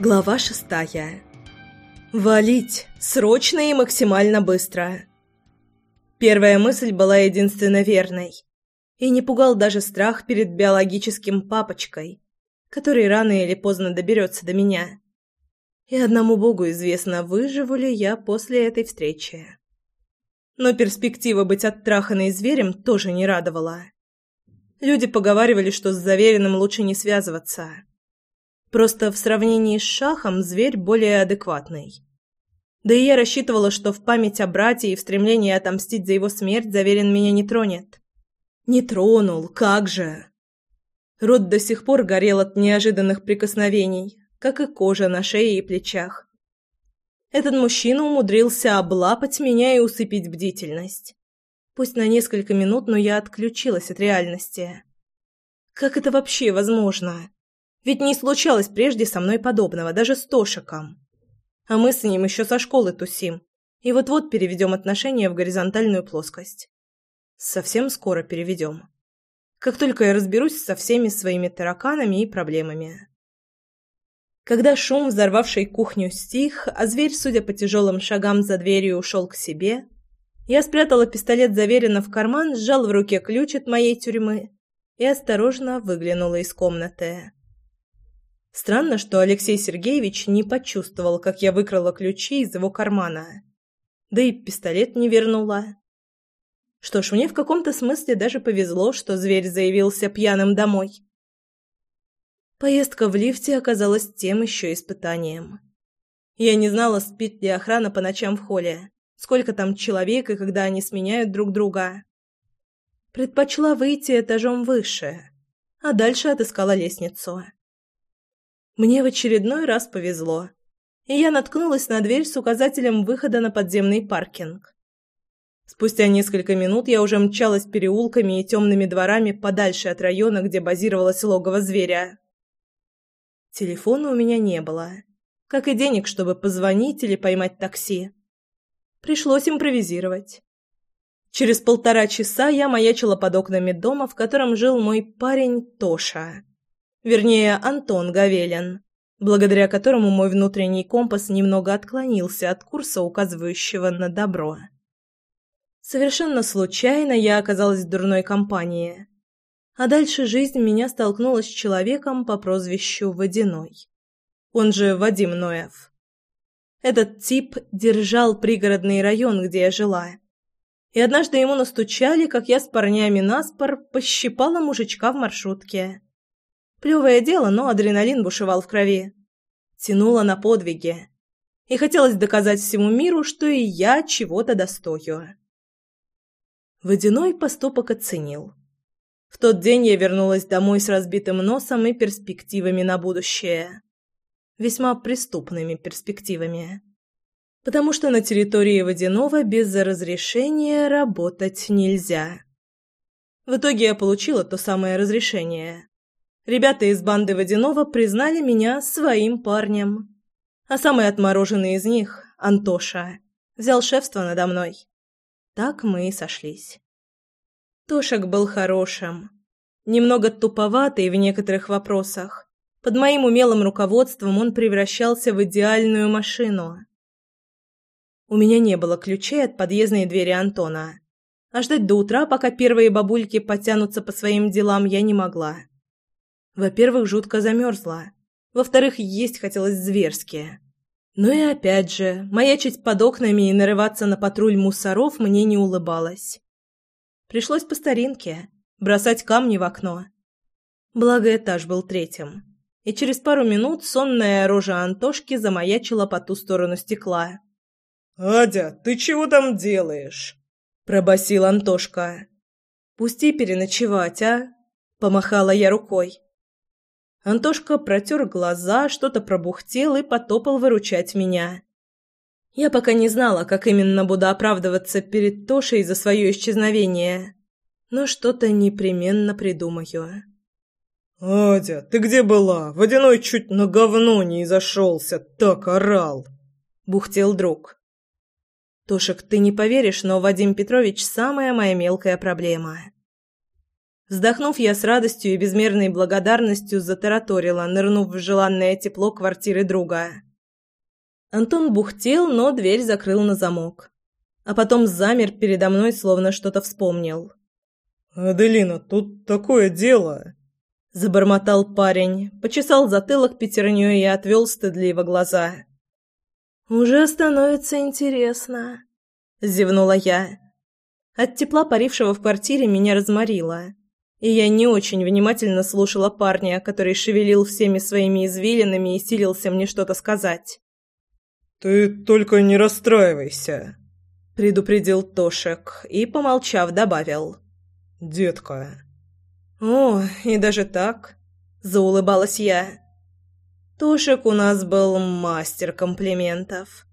Глава шестая. Валить! Срочно и максимально быстро. Первая мысль была единственно верной. И не пугал даже страх перед биологическим папочкой, который рано или поздно доберется до меня. И одному богу известно, выживу ли я после этой встречи. Но перспектива быть оттраханной зверем тоже не радовала. Люди поговаривали, что с заверенным лучше не связываться. Просто в сравнении с шахом зверь более адекватный. Да и я рассчитывала, что в память о брате и в стремлении отомстить за его смерть заверен меня не тронет. Не тронул, как же! Рот до сих пор горел от неожиданных прикосновений, как и кожа на шее и плечах. Этот мужчина умудрился облапать меня и усыпить бдительность. Пусть на несколько минут, но я отключилась от реальности. Как это вообще возможно? Ведь не случалось прежде со мной подобного, даже с Тошиком. А мы с ним еще со школы тусим. И вот-вот переведем отношения в горизонтальную плоскость. Совсем скоро переведем. Как только я разберусь со всеми своими тараканами и проблемами. Когда шум, взорвавший кухню, стих, а зверь, судя по тяжелым шагам за дверью, ушел к себе, я спрятала пистолет заверенно в карман, сжал в руке ключ от моей тюрьмы и осторожно выглянула из комнаты. Странно, что Алексей Сергеевич не почувствовал, как я выкрала ключи из его кармана. Да и пистолет не вернула. Что ж, мне в каком-то смысле даже повезло, что зверь заявился пьяным домой. Поездка в лифте оказалась тем еще испытанием. Я не знала, спит ли охрана по ночам в холле, сколько там человек и когда они сменяют друг друга. Предпочла выйти этажом выше, а дальше отыскала лестницу. Мне в очередной раз повезло, и я наткнулась на дверь с указателем выхода на подземный паркинг. Спустя несколько минут я уже мчалась переулками и темными дворами подальше от района, где базировалось логово зверя. Телефона у меня не было, как и денег, чтобы позвонить или поймать такси. Пришлось импровизировать. Через полтора часа я маячила под окнами дома, в котором жил мой парень Тоша. Вернее, Антон Гавелин, благодаря которому мой внутренний компас немного отклонился от курса, указывающего на добро. Совершенно случайно я оказалась в дурной компании. А дальше жизнь меня столкнула с человеком по прозвищу Водяной. Он же Вадим Ноев. Этот тип держал пригородный район, где я жила. И однажды ему настучали, как я с парнями наспор пощипала мужичка в маршрутке. Плевое дело, но адреналин бушевал в крови. Тянуло на подвиги. И хотелось доказать всему миру, что и я чего-то достою. Водяной поступок оценил. В тот день я вернулась домой с разбитым носом и перспективами на будущее. Весьма преступными перспективами. Потому что на территории Водяного без разрешения работать нельзя. В итоге я получила то самое разрешение. Ребята из банды Водянова признали меня своим парнем. А самый отмороженный из них, Антоша, взял шефство надо мной. Так мы и сошлись. Тошек был хорошим. Немного туповатый в некоторых вопросах. Под моим умелым руководством он превращался в идеальную машину. У меня не было ключей от подъездной двери Антона. А ждать до утра, пока первые бабульки потянутся по своим делам, я не могла. Во-первых, жутко замерзла. Во-вторых, есть хотелось зверски. Ну и опять же, маячить под окнами и нарываться на патруль мусоров мне не улыбалось. Пришлось по старинке бросать камни в окно. Благо этаж был третьим. И через пару минут сонная рожа Антошки замаячила по ту сторону стекла. «Адя, ты чего там делаешь?» – пробасил Антошка. «Пусти переночевать, а?» – помахала я рукой. Антошка протер глаза, что-то пробухтел и потопал выручать меня. Я пока не знала, как именно буду оправдываться перед Тошей за свое исчезновение, но что-то непременно придумаю. «Адя, ты где была? Водяной чуть на говно не изошелся, так орал!» — бухтел друг. «Тошек, ты не поверишь, но Вадим Петрович — самая моя мелкая проблема». Вздохнув, я с радостью и безмерной благодарностью затараторила, нырнув в желанное тепло квартиры друга. Антон бухтел, но дверь закрыл на замок. А потом замер передо мной, словно что-то вспомнил. «Аделина, тут такое дело!» Забормотал парень, почесал затылок пятерней и отвел стыдливо глаза. «Уже становится интересно», — зевнула я. От тепла, парившего в квартире, меня разморило и я не очень внимательно слушала парня, который шевелил всеми своими извилинами и силился мне что-то сказать. «Ты только не расстраивайся», — предупредил Тошек и, помолчав, добавил. «Детка». «О, и даже так?» — заулыбалась я. Тошек у нас был мастер комплиментов.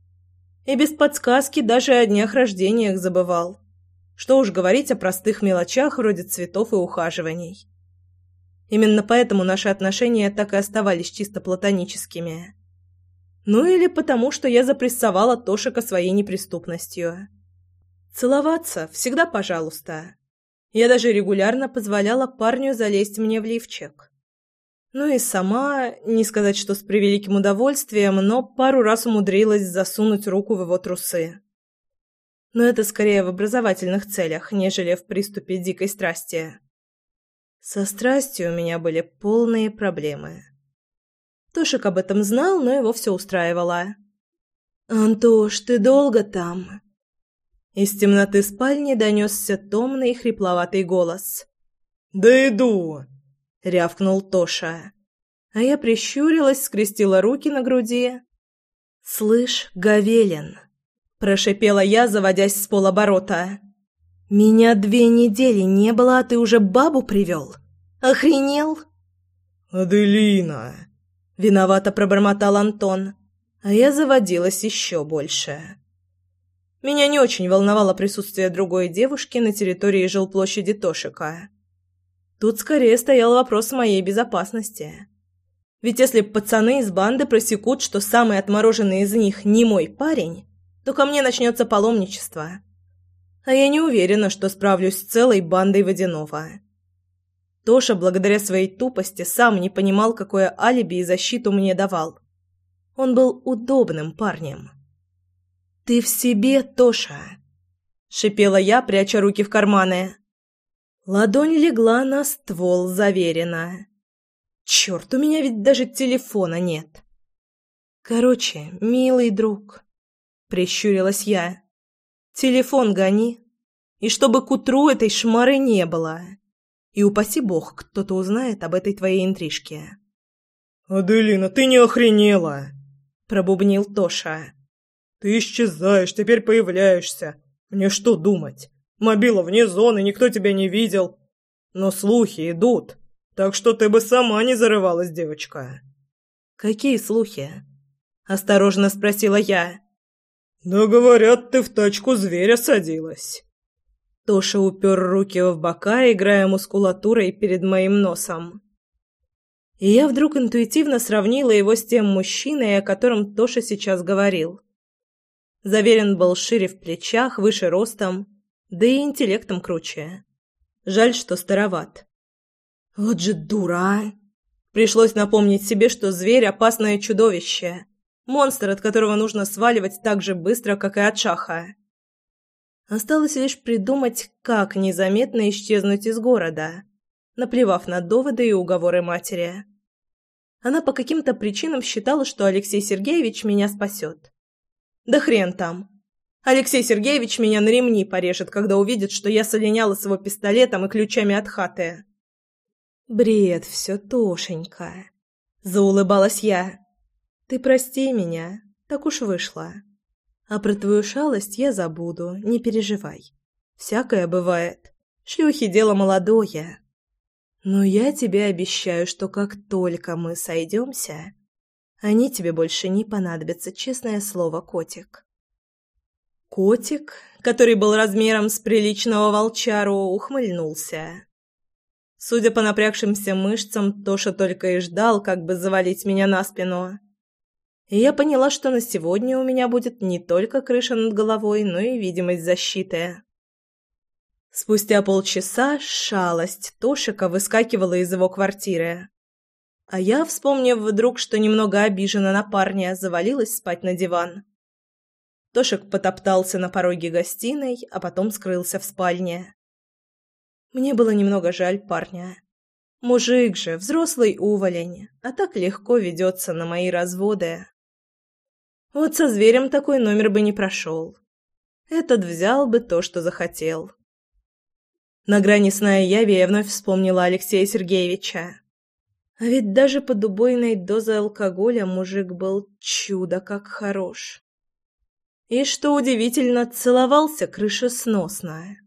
И без подсказки даже о днях рождениях забывал. Что уж говорить о простых мелочах вроде цветов и ухаживаний. Именно поэтому наши отношения так и оставались чисто платоническими. Ну или потому, что я запрессовала Тошика своей неприступностью. Целоваться всегда пожалуйста. Я даже регулярно позволяла парню залезть мне в лифчик. Ну и сама, не сказать, что с превеликим удовольствием, но пару раз умудрилась засунуть руку в его трусы но это скорее в образовательных целях, нежели в приступе дикой страсти. Со страстью у меня были полные проблемы. Тошик об этом знал, но его все устраивало. «Антош, ты долго там?» Из темноты спальни донесся томный хрипловатый голос. «Да иду!» — рявкнул Тоша. А я прищурилась, скрестила руки на груди. «Слышь, Гавелин!» Прошипела я, заводясь с полоборота. Меня две недели не было, а ты уже бабу привел? Охренел? Аделина, виновато пробормотал Антон, а я заводилась еще больше. Меня не очень волновало присутствие другой девушки на территории жилплощади Тошика. Тут скорее стоял вопрос моей безопасности. Ведь если пацаны из банды просекут, что самый отмороженный из них не мой парень, то ко мне начнется паломничество. А я не уверена, что справлюсь с целой бандой водяного. Тоша, благодаря своей тупости, сам не понимал, какое алиби и защиту мне давал. Он был удобным парнем. «Ты в себе, Тоша!» — шипела я, пряча руки в карманы. Ладонь легла на ствол заверенно. «Черт, у меня ведь даже телефона нет!» «Короче, милый друг, прищурилась я. Телефон гони. И чтобы к утру этой шмары не было. И упаси бог, кто-то узнает об этой твоей интрижке. «Аделина, ты не охренела!» – пробубнил Тоша. «Ты исчезаешь, теперь появляешься. Мне что думать? Мобила вне зоны, никто тебя не видел. Но слухи идут, так что ты бы сама не зарывалась, девочка». «Какие слухи?» – осторожно спросила я. «Да говорят, ты в тачку зверя садилась». Тоша упер руки в бока, играя мускулатурой перед моим носом. И я вдруг интуитивно сравнила его с тем мужчиной, о котором Тоша сейчас говорил. Заверен был шире в плечах, выше ростом, да и интеллектом круче. Жаль, что староват. Вот же дура! Пришлось напомнить себе, что зверь – опасное чудовище, Монстр, от которого нужно сваливать так же быстро, как и от шаха. Осталось лишь придумать, как незаметно исчезнуть из города, наплевав на доводы и уговоры матери. Она по каким-то причинам считала, что Алексей Сергеевич меня спасет. Да хрен там. Алексей Сергеевич меня на ремни порежет, когда увидит, что я солиняла с его пистолетом и ключами от хаты. Бред все, Тошенька. Заулыбалась я. Ты прости меня, так уж вышло. А про твою шалость я забуду, не переживай. Всякое бывает. Шлюхи дело молодое. Но я тебе обещаю, что как только мы сойдемся, они тебе больше не понадобятся, честное слово, котик. Котик, который был размером с приличного волчару, ухмыльнулся. Судя по напрягшимся мышцам, Тоша только и ждал, как бы завалить меня на спину и я поняла, что на сегодня у меня будет не только крыша над головой, но и видимость защиты. Спустя полчаса шалость Тошика выскакивала из его квартиры. А я, вспомнив вдруг, что немного обижена на парня, завалилась спать на диван. Тошик потоптался на пороге гостиной, а потом скрылся в спальне. Мне было немного жаль парня. Мужик же, взрослый уволень, а так легко ведется на мои разводы. Вот со зверем такой номер бы не прошел. Этот взял бы то, что захотел. На грани сна и яви я вновь вспомнила Алексея Сергеевича. А ведь даже под убойной дозой алкоголя мужик был чудо как хорош. И, что удивительно, целовался крышесносно.